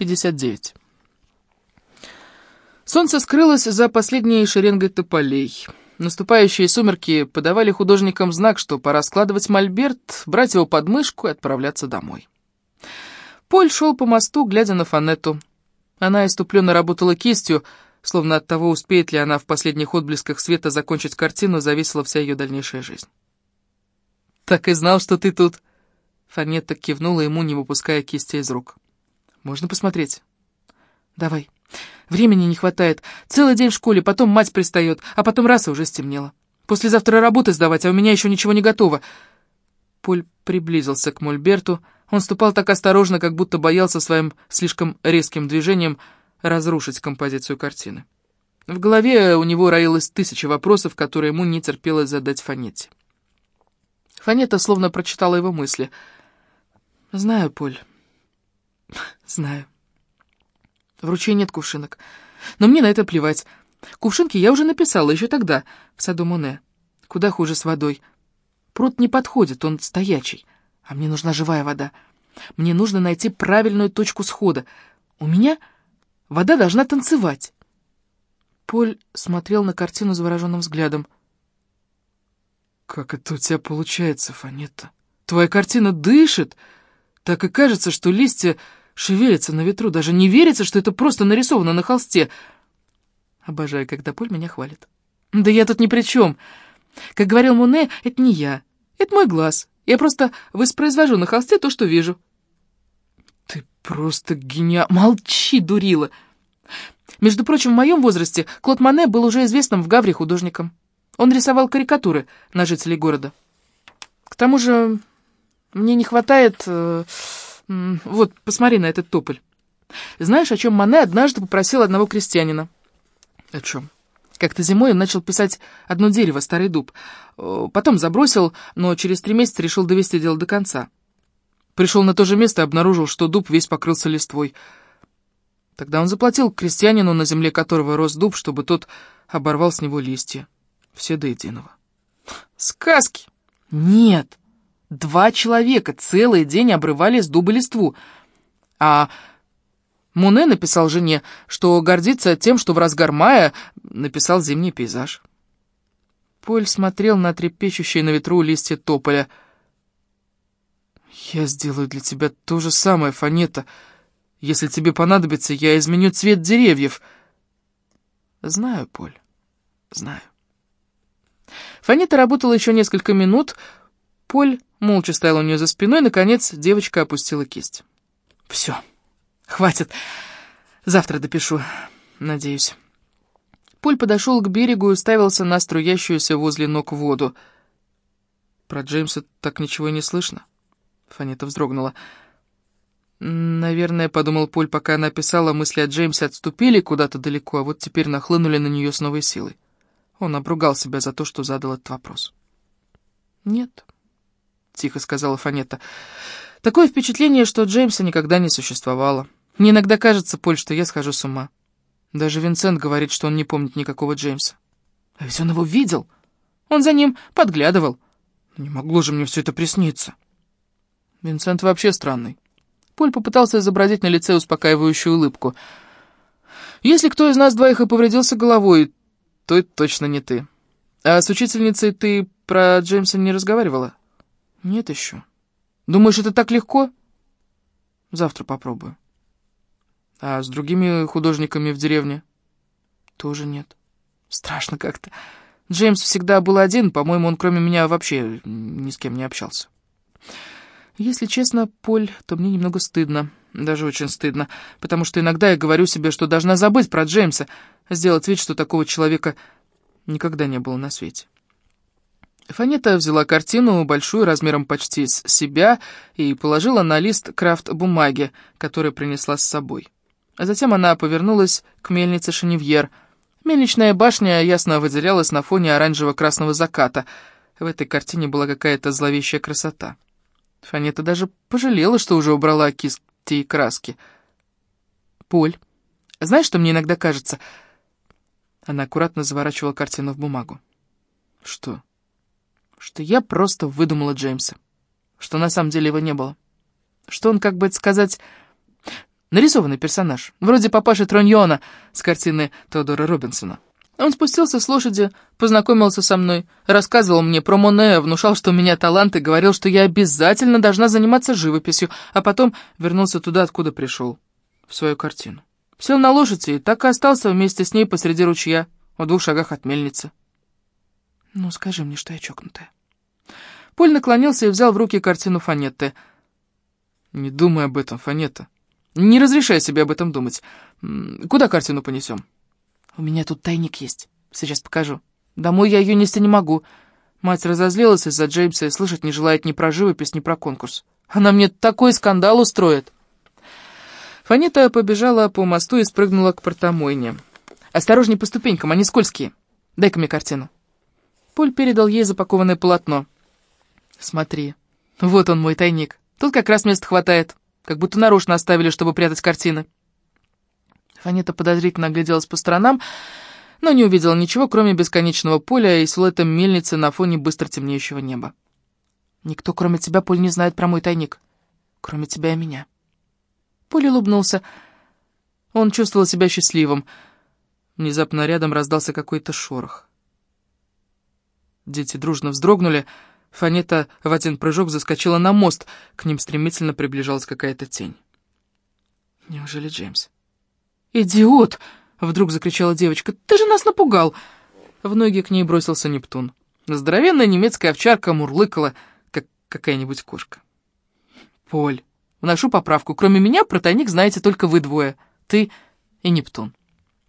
59. Солнце скрылось за последней шеренгой тополей. Наступающие сумерки подавали художникам знак, что пора складывать мольберт, брать его под мышку и отправляться домой. Поль шел по мосту, глядя на Фанетту. Она иступленно работала кистью, словно от того, успеет ли она в последних отблесках света закончить картину, зависела вся ее дальнейшая жизнь. «Так и знал, что ты тут!» Фанетта кивнула ему, не выпуская кисти из рук. «Можно посмотреть?» «Давай. Времени не хватает. Целый день в школе, потом мать пристает, а потом раз и уже стемнело. Послезавтра работы сдавать, а у меня еще ничего не готово». Поль приблизился к Мольберту. Он ступал так осторожно, как будто боялся своим слишком резким движением разрушить композицию картины. В голове у него роилось тысяча вопросов, которые ему не терпелось задать Фанетте. Фанета словно прочитала его мысли. «Знаю, Поль, знаю. В ручье кувшинок. Но мне на это плевать. Кувшинки я уже написала еще тогда, в саду Моне. Куда хуже с водой. Пруд не подходит, он стоячий. А мне нужна живая вода. Мне нужно найти правильную точку схода. У меня вода должна танцевать. Поль смотрел на картину завороженным взглядом. «Как это у тебя получается, Фанетта? Твоя картина дышит, так и кажется, что листья шевелятся на ветру. Даже не верится, что это просто нарисовано на холсте. Обожаю, когда Поль меня хвалит. Да я тут ни при чем. Как говорил Муне, это не я. Это мой глаз. Я просто воспроизвожу на холсте то, что вижу. Ты просто гениал... Молчи, дурила. Между прочим, в моем возрасте Клод Мане был уже известным в Гавре художником. Он рисовал карикатуры на жителей города. К тому же мне не хватает... Э, вот, посмотри на этот тополь. Знаешь, о чем Мане однажды попросил одного крестьянина? О чем? Как-то зимой он начал писать одно дерево, старый дуб. Потом забросил, но через три месяца решил довести дело до конца. Пришел на то же место и обнаружил, что дуб весь покрылся листвой. Тогда он заплатил крестьянину, на земле которого рос дуб, чтобы тот оборвал с него листья. Все до единого. Сказки? Нет. Два человека целый день обрывали с дуба листву. А Муне написал жене, что гордится тем, что в разгар мая написал зимний пейзаж. Поль смотрел на трепещущие на ветру листья тополя. «Я сделаю для тебя то же самое, Фанета. Если тебе понадобится, я изменю цвет деревьев». «Знаю, Поль, знаю». Фанета работала еще несколько минут. Поль молча стоял у нее за спиной, и, наконец, девочка опустила кисть. «Все, хватит. Завтра допишу, надеюсь». Поль подошел к берегу и уставился на струящуюся возле ног воду. «Про Джеймса так ничего и не слышно?» Фанета вздрогнула. «Наверное, — подумал Поль, пока она писала, мысли о Джеймсе отступили куда-то далеко, а вот теперь нахлынули на нее с новой силой. Он обругал себя за то, что задал этот вопрос. «Нет», — тихо сказала Фанета. «Такое впечатление, что Джеймса никогда не существовало. Мне иногда кажется, Поль, что я схожу с ума. Даже Винсент говорит, что он не помнит никакого Джеймса. А ведь он его видел. Он за ним подглядывал. Не могло же мне все это присниться. Винсент вообще странный». Поль попытался изобразить на лице успокаивающую улыбку. «Если кто из нас двоих и повредился головой, то это точно не ты. А с учительницей ты про Джеймса не разговаривала? Нет еще. Думаешь, это так легко? Завтра попробую. А с другими художниками в деревне? Тоже нет. Страшно как-то. Джеймс всегда был один, по-моему, он кроме меня вообще ни с кем не общался. Если честно, Поль, то мне немного стыдно, даже очень стыдно, потому что иногда я говорю себе, что должна забыть про Джеймса, сделать вид, что такого человека никогда не было на свете. Фанета взяла картину, большую, размером почти с себя, и положила на лист крафт-бумаги, который принесла с собой. А затем она повернулась к мельнице Шеневьер. Мельничная башня ясно выделялась на фоне оранжево-красного заката. В этой картине была какая-то зловещая красота. Фанета даже пожалела, что уже убрала кисти и краски. «Поль, знаешь, что мне иногда кажется?» Она аккуратно заворачивала картину в бумагу. Что? Что я просто выдумала Джеймса. Что на самом деле его не было. Что он, как бы это сказать, Нарисованный персонаж, вроде папаши Троньона с картины Теодора Робинсона. Он спустился с лошади, познакомился со мной, рассказывал мне про Моне, внушал, что у меня талант, и говорил, что я обязательно должна заниматься живописью, а потом вернулся туда, откуда пришел, в свою картину. Сел на лошадь и так и остался вместе с ней посреди ручья, в двух шагах от мельницы. «Ну, скажи мне, что я чокнутая». Поль наклонился и взял в руки картину Фанетты. «Не думай об этом, Фанетта. Не разрешай себе об этом думать. Куда картину понесем?» «У меня тут тайник есть. Сейчас покажу. Домой я ее нести не могу». Мать разозлилась из-за Джеймса и слышать не желает ни про живопись, ни про конкурс. Она мне такой скандал устроит. Фанита побежала по мосту и спрыгнула к портомойне. «Осторожней по ступенькам, они скользкие. Дай-ка мне картину». Поль передал ей запакованное полотно. «Смотри, вот он, мой тайник. Тут как раз места хватает, как будто нарочно оставили, чтобы прятать картины». Фанита подозрительно огляделась по сторонам, но не увидела ничего, кроме бесконечного поля и силуэта мельницы на фоне быстро темнеющего неба. «Никто, кроме тебя, Поль, не знает про мой тайник. Кроме тебя и меня». Поль улыбнулся. Он чувствовал себя счастливым. Внезапно рядом раздался какой-то шорох. Дети дружно вздрогнули. Фанета в один прыжок заскочила на мост. К ним стремительно приближалась какая-то тень. Неужели Джеймс? «Идиот!» — вдруг закричала девочка. «Ты же нас напугал!» В ноги к ней бросился Нептун. Здоровенная немецкая овчарка мурлыкала, как какая-нибудь кошка. «Поль, вношу поправку. Кроме меня про тайник знаете только вы двое. Ты и Нептун».